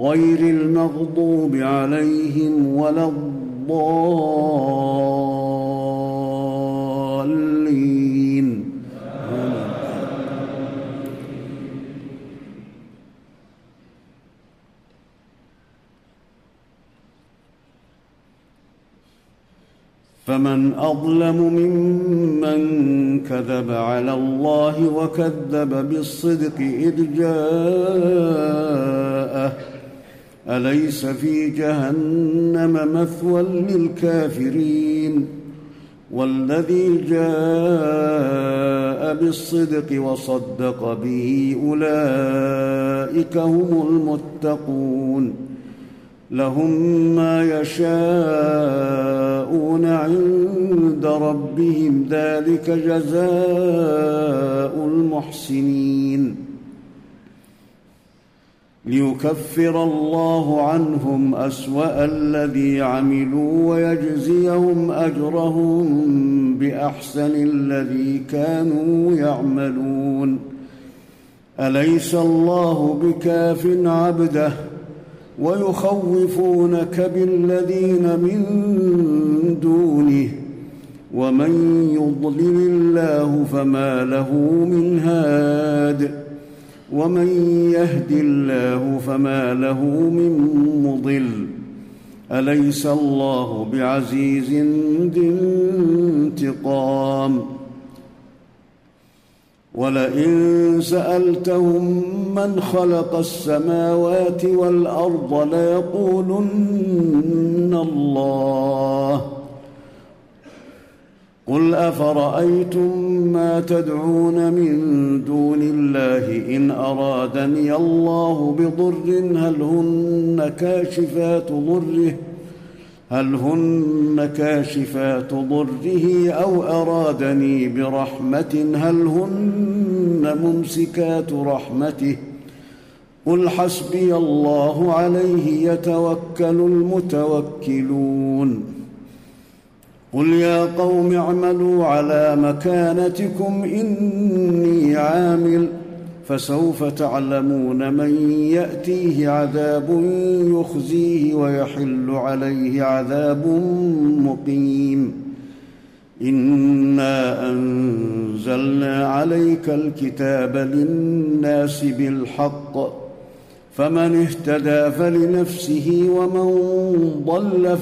غير المغضوب عليهم ولا الضالين. فمن أظلم ممن كذب على الله وكذب بالصدق إذ جاءه أليس في جهنم مثوى للكافرين والذي جاء بالصدق وصدق به أولئك هم المتقون لهم ما يشاءون عند ربهم ذلك جزاء المحسنين ليكفر الله عنهم أسوأ الذي عملوا ويجزيهم أجرهم بأحسن الذي كانوا يعملون. أليس الله بكاف عبده ويخوفونك بالذين من دونه؟ ومن يضلل الله فما له من هاد. ومن يهد الله فما له من مضل. أليس الله بعزيز ذي انتقام؟ ولئن سألتهم من خلق السماوات والأرض ليقولن الله. قل افرايتم ما تدعون من دون الله ان ارادني الله بضر هل هن كاشفات ضره هل هن كاشفات ضره أو ارادني برحمه هل هن ممسكات رحمته قل حسبي الله عليه يتوكل المتوكلون قل يا قوم اعملوا على مكانتكم اني عامل فسوف تعلمون من ياتيه عذاب يخزيه ويحل عليه عذاب مقيم انا انزلنا عليك الكتاب للناس بالحق فمن اهتدى فلنفسه ومن ضل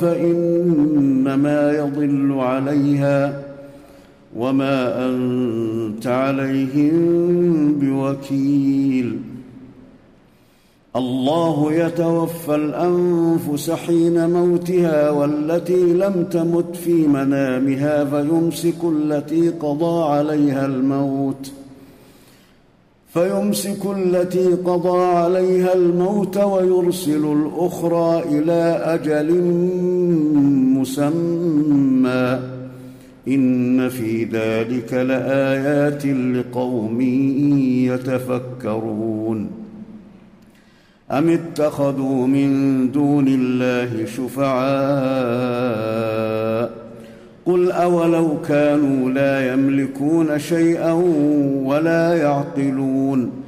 فانما يضل عليها وما أنت عليهم بوكيل. الله يتوفى الأنفس حين موتها والتي لم تمت في منامها فيمسك التي قضى عليها الموت. فيمسك التي قضى عليها الموت ويرسل الأخرى إلى أجل مسمى. إن في ذلك لآيات لقوم يتفكرون. أم اتخذوا من دون الله شفعاء؟ قل أولو كانوا لا يملكون شيئا ولا يعقلون.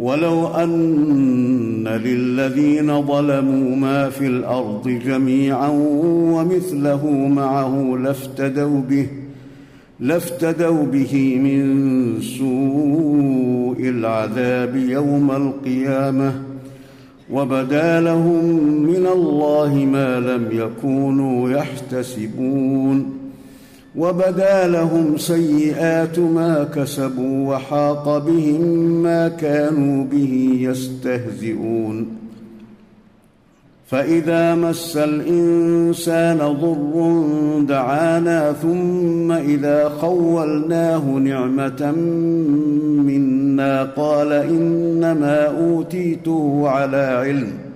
ولو أن للذين ظلموا ما في الأرض جميعا ومثله معه لافتدوا به لافتدوا به من سوء العذاب يوم القيامة. وبدا لهم من الله ما لم يكونوا يحتسبون. وبدا لهم سيئات ما كسبوا وحاق بهم ما كانوا به يستهزئون. فإذا مس الإنسان ضر دعانا ثم إذا خولناه نعمة منا قال إنما أوتيته على علم.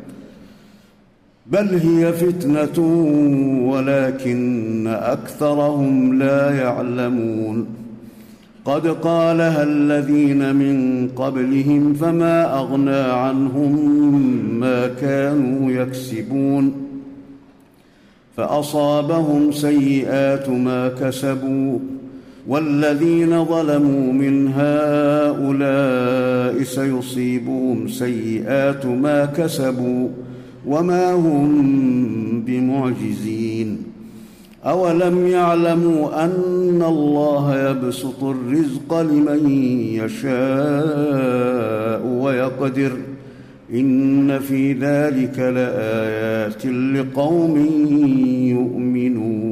بل هي فتنة ولكن أكثرهم لا يعلمون. قد قالها الذين من قبلهم فما أغنى عنهم ما كانوا يكسبون. فأصابهم سيئات ما كسبوا. والذين ظلموا من هؤلاء سيصيبهم سيئات ما كسبوا. وما هم بمعجزين أولم يعلموا أن الله يبسط الرزق لمن يشاء ويقدر إن في ذلك لآيات لقوم يؤمنون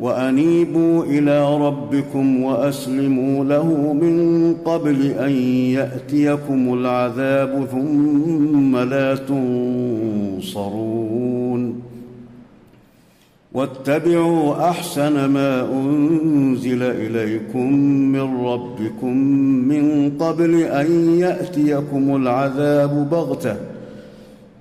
وأنيبوا إلى ربكم وأسلموا له من قبل أن يأتيكم العذاب ثم لا تنصرون واتبعوا أحسن ما أنزل إليكم من ربكم من قبل أن يأتيكم العذاب بغتة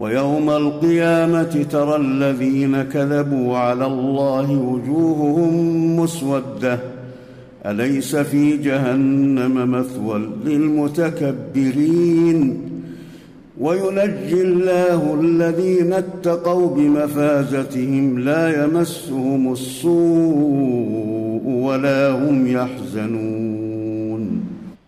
ويوم القيامة ترى الذين كذبوا على الله وجوههم مسودة. أليس في جهنم مثوى للمتكبرين؟ وينجي الله الذين اتقوا بمفازتهم لا يمسهم السوء ولا هم يحزنون.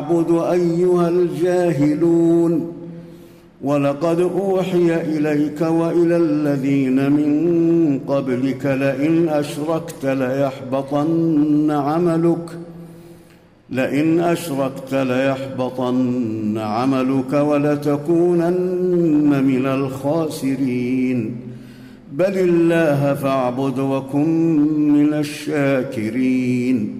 أعبد أيها الجاهلون ولقد أوحي إليك وإلى الذين من قبلك لئن أشركت ليحبطن عملك لئن أشركت ليحبطن عملك ولتكونن من الخاسرين بل الله فاعبد وكن من الشاكرين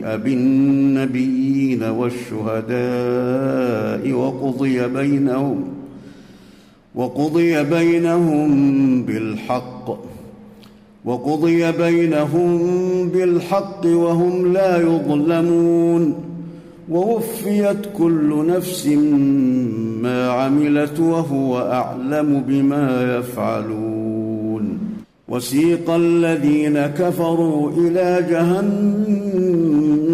بالنبيين والشهداء وقضي بينهم وقضي بينهم بالحق وقضي بينهم بالحق وهم لا يظلمون ووفيت كل نفس ما عملت وهو أعلم بما يفعلون. وسيق الذين كفروا إلى جهنم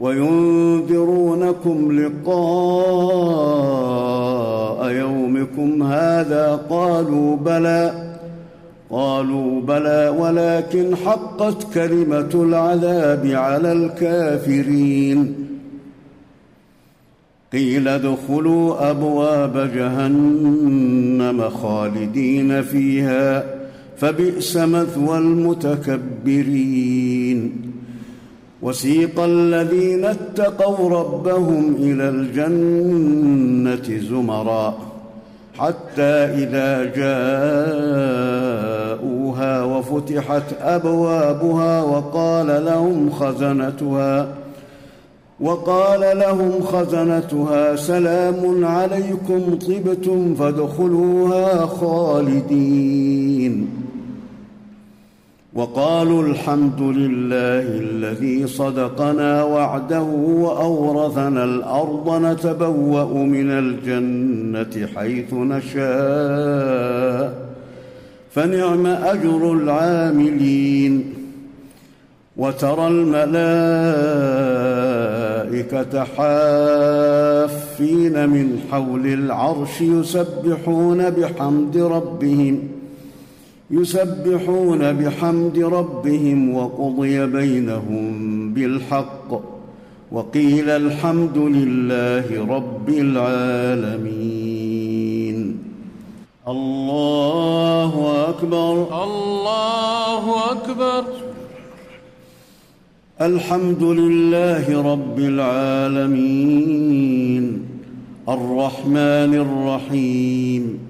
وينذرونكم لقاء يومكم هذا قالوا بلى قالوا بلى ولكن حقت كلمة العذاب على الكافرين. قيل ادخلوا أبواب جهنم خالدين فيها فبئس مثوى المتكبرين. وسيق الذين اتقوا ربهم إلى الجنة زمرا حتى إذا جاءوها وفتحت أبوابها وقال لهم خزنتها وقال لهم خزنتها سلام عليكم طبتم فادخلوها خالدين وقالوا الحمد لله الذي صدقنا وعده وأورثنا الأرض نتبوأ من الجنة حيث نشاء. فنعم أجر العاملين. وترى الملائكة حافين من حول العرش يسبحون بحمد ربهم. يسبحون بحمد ربهم وقضي بينهم بالحق وقيل الحمد لله رب العالمين. الله أكبر. الله أكبر. الحمد لله رب العالمين. الرحمن الرحيم.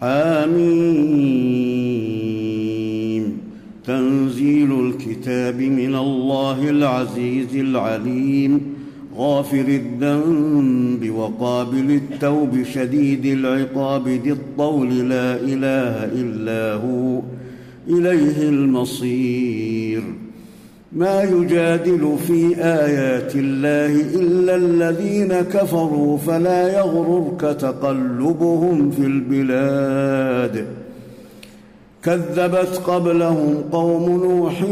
حميم تنزيل الكتاب من الله العزيز العليم. غافر الذنب وقابل التوب شديد العقاب ذي الطول لا إله إلا هو. إليه المصير. ما يجادل في آيات الله إلا الذين كفروا فلا يغررك تقلبهم في البلاد. كذبت قبلهم قوم نوح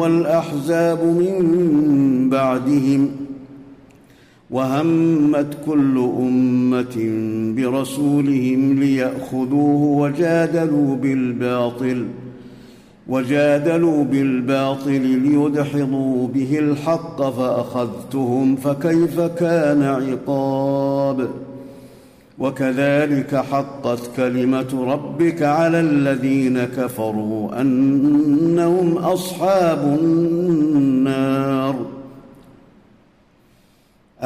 والأحزاب من بعدهم وهمت كل أمة برسولهم ليأخذوه وجادلوا بالباطل. وجادلوا بالباطل ليدحضوا به الحق فأخذتهم فكيف كان عقاب؟ وكذلك حقت كلمة ربك على الذين كفروا أنهم أصحاب النار.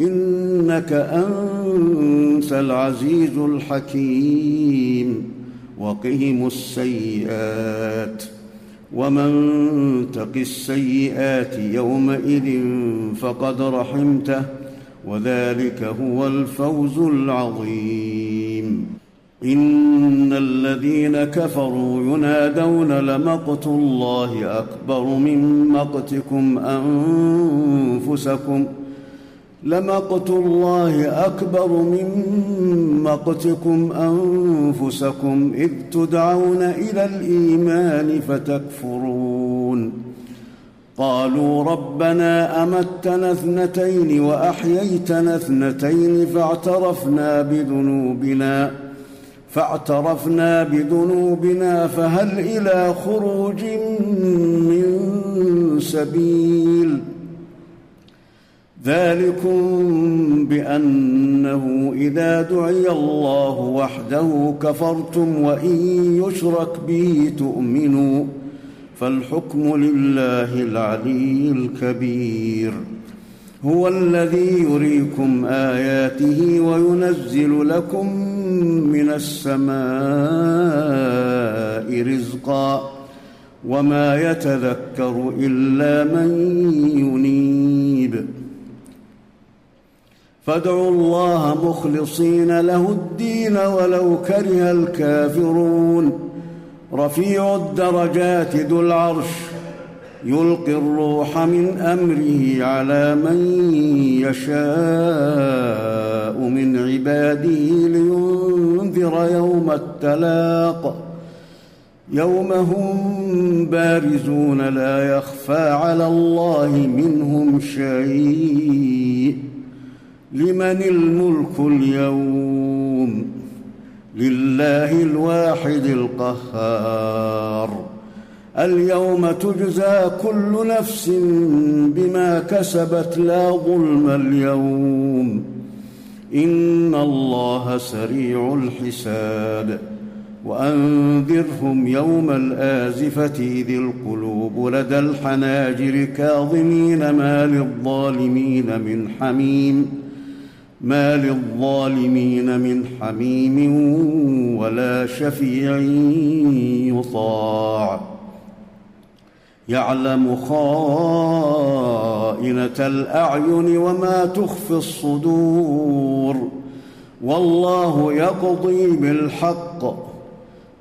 إنك أنت العزيز الحكيم. وقهم السيئات. ومن تق السيئات يومئذ فقد رحمته وذلك هو الفوز العظيم. إن الذين كفروا ينادون لمقت الله أكبر من مقتكم أنفسكم لمقت الله أكبر من مقتكم أنفسكم إذ تدعون إلى الإيمان فتكفرون. قالوا ربنا أمتنا اثنتين وأحييتنا اثنتين فاعترفنا بذنوبنا فاعترفنا بذنوبنا فهل إلى خروج من سبيل؟ ذلكم بأنه إذا دعي الله وحده كفرتم وإن يشرك به تؤمنوا فالحكم لله العلي الكبير هو الذي يريكم آياته وينزل لكم من السماء رزقا وما يتذكر إلا من ينيب فادعوا الله مخلصين له الدين ولو كره الكافرون. رفيع الدرجات ذو العرش يلقي الروح من أمره على من يشاء من عباده لينذر يوم التلاق. يوم هم بارزون لا يخفى على الله منهم شيء. لمن الملك اليوم لله الواحد القهار اليوم تجزى كل نفس بما كسبت لا ظلم اليوم إن الله سريع الحساب وأنذرهم يوم الآزفة إذ القلوب لدى الحناجر كاظمين ما للظالمين من حميم ما للظالمين من حميم ولا شفيع يطاع. يعلم خائنة الأعين وما تخفي الصدور. والله يقضي بالحق.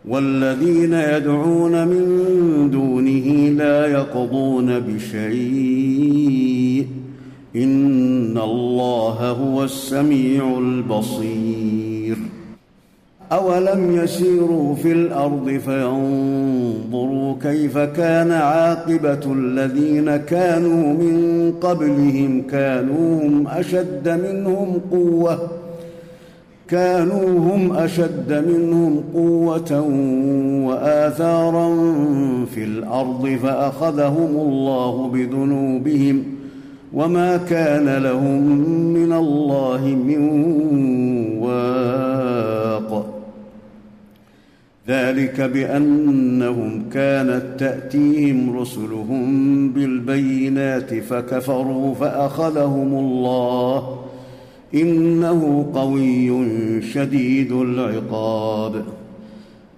والذين يدعون من دونه لا يقضون بشيء. ان الله هو السميع البصير اولم يسيروا في الأرض فينظروا كيف كان عاقبه الذين كانوا من قبلهم كانوا هم اشد منهم قوه كانوا هم اشد منهم قوه واثارا في الأرض فاخذهم الله بذنوبهم وما كان لهم من الله من واق ذلك بانهم كانت تاتيهم رسلهم بالبينات فكفروا فاخذهم الله انه قوي شديد العقاب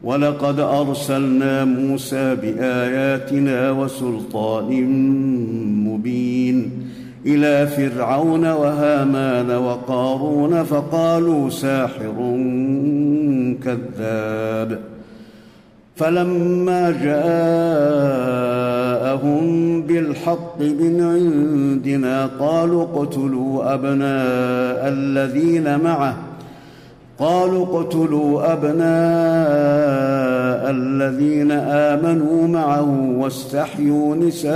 ولقد ارسلنا موسى باياتنا وسلطان مبين إلى فرعون وهامان وقارون فقالوا ساحر كذاب. فلما جاءهم بالحق من عندنا قالوا اقتلوا أبناء الذين معه. قالوا اقتلوا أبناء الذين آمنوا معه واستحيوا نساءهم.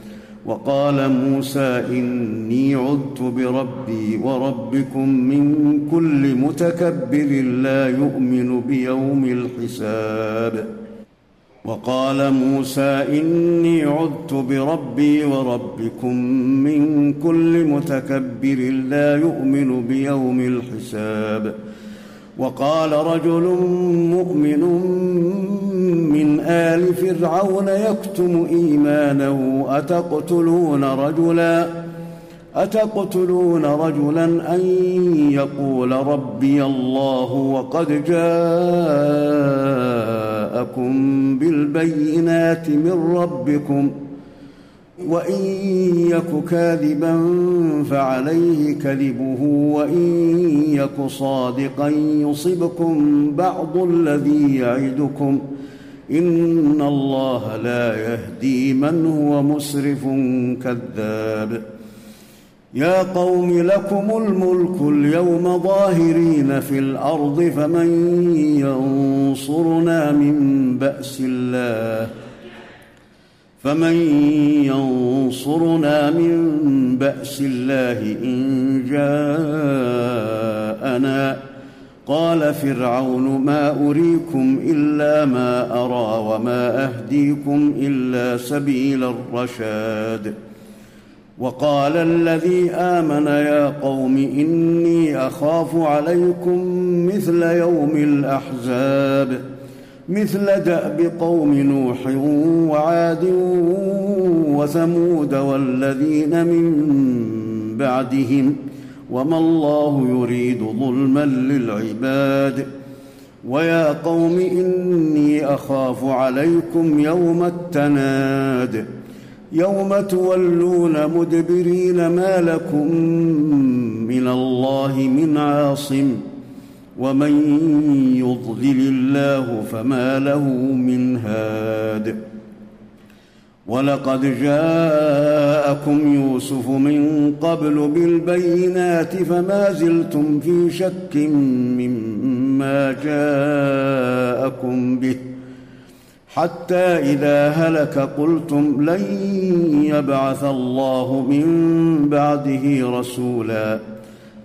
وقال موسى إني عذت بربي وربكم من كل متكبر لا يؤمن بيوم الحساب. وقال موسى إني عذت بربي وربكم من كل متكبر لا يؤمن بيوم الحساب. وقال رجل مؤمن من آل فرعون يكتم ايمانه أتقتلون رجلا أتقتلون رجلا أن يقول ربي الله وقد جاءكم بالبينات من ربكم وإن يك كاذبا فعليه كذبه وإن يك صادقا يصبكم بعض الذي يعدكم. إن الله لا يهدي من هو مسرف كذاب. يا قوم لكم الملك اليوم ظاهرين في الأرض فمن ينصرنا من بأس الله. فمن ينصرنا من بأس الله إن جاءنا. قال فرعون ما أريكم إلا ما أرى وما أهديكم إلا سبيل الرشاد. وقال الذي آمن يا قوم إني أخاف عليكم مثل يوم الأحزاب. مثل دأب قوم نوح وعاد وثمود والذين من بعدهم وما الله يريد ظلما للعباد ويا قوم إني أخاف عليكم يوم التناد يوم تولون مدبرين ما لكم من الله من عاصم ومن يضلل الله فما له من هاد. ولقد جاءكم يوسف من قبل بالبينات فما زلتم في شك مما جاءكم به. حتى إذا هلك قلتم لن يبعث الله من بعده رسولا.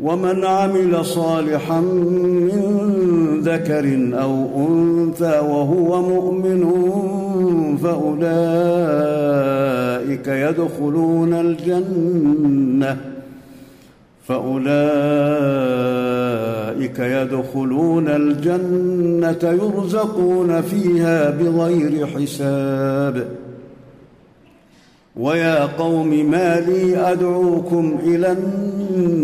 ومن عمل صالحا من ذكر أو أنثى وهو مؤمن فأولئك يدخلون الجنة. فأولئك يدخلون الجنة يرزقون فيها بغير حساب. ويا قوم ما لي أدعوكم إلى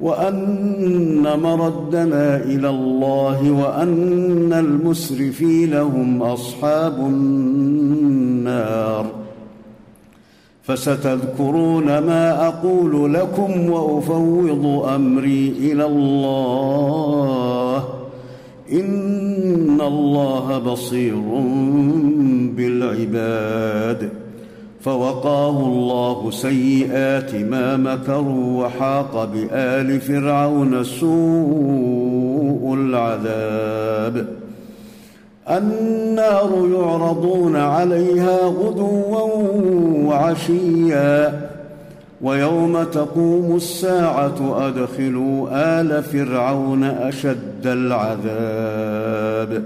وأن مردنا إلى الله وأن المسرفين هم أصحاب النار. فستذكرون ما أقول لكم وأفوض أمري إلى الله. إن الله بصير بالعباد. فوقاه الله سيئات ما مكروا وحاق بآل فرعون سوء العذاب. النار يعرضون عليها غدوا وعشيا ويوم تقوم الساعة أدخلوا آل فرعون أشد العذاب.